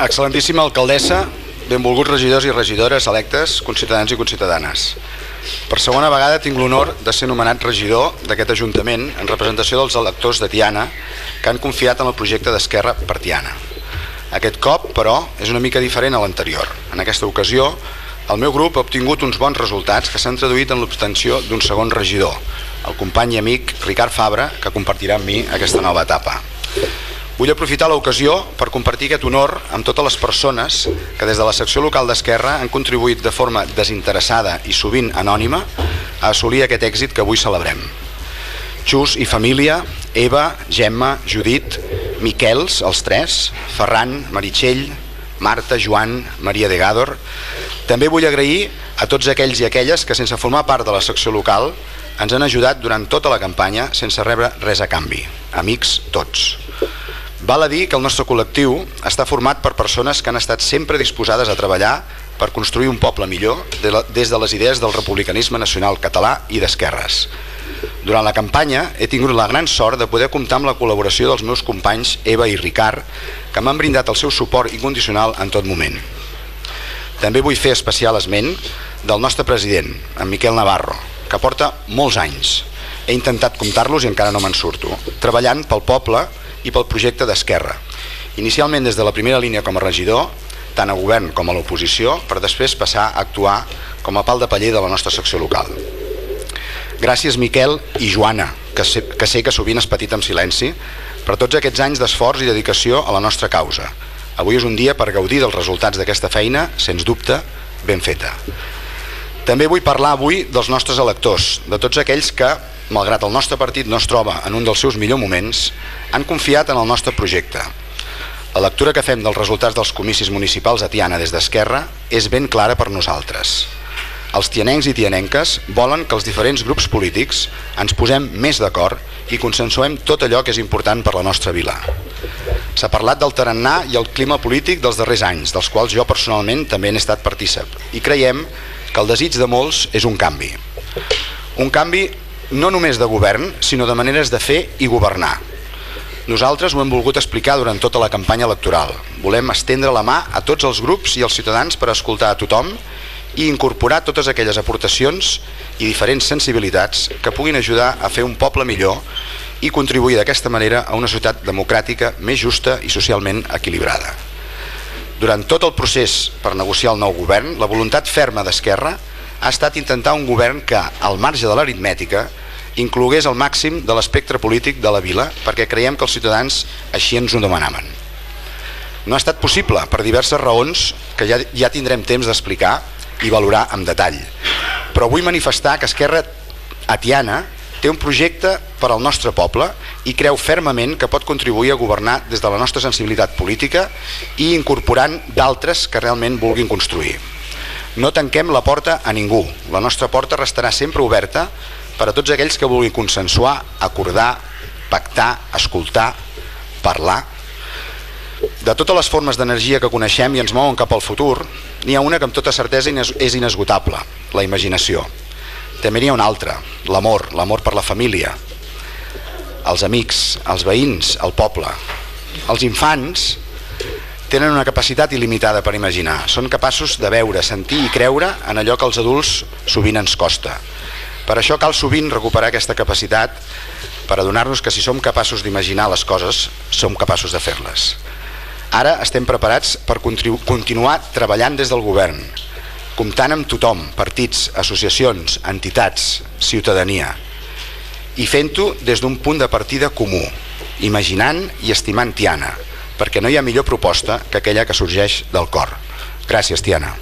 Excel·lentíssima alcaldessa, benvolguts regidors i regidores electes, conciutadans i conciutadanes. Per segona vegada tinc l'honor de ser nomenat regidor d'aquest Ajuntament en representació dels electors de Tiana que han confiat en el projecte d'Esquerra per Tiana. Aquest cop, però, és una mica diferent a l'anterior. En aquesta ocasió, el meu grup ha obtingut uns bons resultats que s'han traduït en l'obtenció d'un segon regidor, el company i amic Ricard Fabra, que compartirà amb mi aquesta nova etapa. Vull aprofitar l'ocasió per compartir aquest honor amb totes les persones que des de la secció local d'Esquerra han contribuït de forma desinteressada i sovint anònima a assolir aquest èxit que avui celebrem. Xus i família, Eva, Gemma, Judit, Miquels, els tres, Ferran, Meritxell, Marta, Joan, Maria de Gàdor. També vull agrair a tots aquells i aquelles que sense formar part de la secció local ens han ajudat durant tota la campanya sense rebre res a canvi. Amics tots. Val a dir que el nostre col·lectiu està format per persones que han estat sempre disposades a treballar per construir un poble millor des de les idees del republicanisme nacional català i d'esquerres. Durant la campanya he tingut la gran sort de poder comptar amb la col·laboració dels meus companys Eva i Ricard, que m'han brindat el seu suport incondicional en tot moment. També vull fer especial esment del nostre president, en Miquel Navarro, que porta molts anys. He intentat comptar-los i encara no me'n surto, treballant pel poble i pel projecte d'Esquerra. Inicialment des de la primera línia com a regidor, tant a govern com a l'oposició, per després passar a actuar com a pal de paller de la nostra secció local. Gràcies Miquel i Joana, que sé, que sé que sovint has patit en silenci, per tots aquests anys d'esforç i dedicació a la nostra causa. Avui és un dia per gaudir dels resultats d'aquesta feina, sens dubte, ben feta. També vull parlar avui dels nostres electors, de tots aquells que, malgrat el nostre partit no es troba en un dels seus millors moments, han confiat en el nostre projecte. La lectura que fem dels resultats dels comicis municipals a Tiana des d'Esquerra és ben clara per nosaltres. Els tianencs i tianenques volen que els diferents grups polítics ens posem més d'acord i consensuem tot allò que és important per la nostra vila. S'ha parlat del tarannà i el clima polític dels darrers anys, dels quals jo personalment també n'he estat partícip, i creiem que el desig de molts és un canvi. Un canvi no només de govern, sinó de maneres de fer i governar. Nosaltres ho hem volgut explicar durant tota la campanya electoral. Volem estendre la mà a tots els grups i els ciutadans per escoltar a tothom i incorporar totes aquelles aportacions i diferents sensibilitats que puguin ajudar a fer un poble millor i contribuir d'aquesta manera a una societat democràtica més justa i socialment equilibrada. Durant tot el procés per negociar el nou govern, la voluntat ferma d'Esquerra ha estat intentar un govern que, al marge de l'aritmètica, inclogués el màxim de l'espectre polític de la vila perquè creiem que els ciutadans així ens ho demanaven. No ha estat possible per diverses raons que ja, ja tindrem temps d'explicar i valorar amb detall. Però vull manifestar que Esquerra Atiana té un projecte per al nostre poble i creu fermament que pot contribuir a governar des de la nostra sensibilitat política i incorporant d'altres que realment vulguin construir. No tanquem la porta a ningú. La nostra porta restarà sempre oberta per a tots aquells que vulguin consensuar, acordar, pactar, escoltar, parlar. De totes les formes d'energia que coneixem i ens mouen cap al futur, n'hi ha una que amb tota certesa és inesgotable, la imaginació. També n'hi ha una altra, l'amor, l'amor per la família, els amics, els veïns, el poble. Els infants tenen una capacitat il·limitada per imaginar. Són capaços de veure, sentir i creure en allò que als adults sovint ens costa. Per això cal sovint recuperar aquesta capacitat per adonar-nos que si som capaços d'imaginar les coses, som capaços de fer-les. Ara estem preparats per continuar treballant des del govern, comptant amb tothom, partits, associacions, entitats, ciutadania, i fent-ho des d'un punt de partida comú, imaginant i estimant Tiana, perquè no hi ha millor proposta que aquella que sorgeix del cor. Gràcies, Tiana.